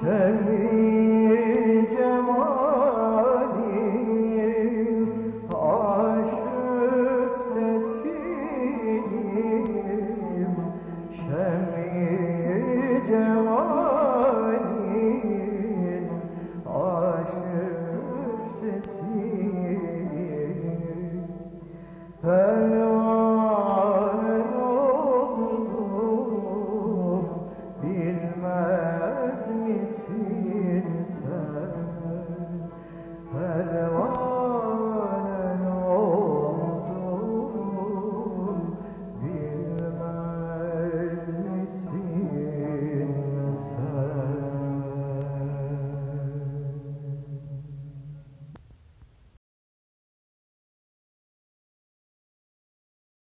Şerri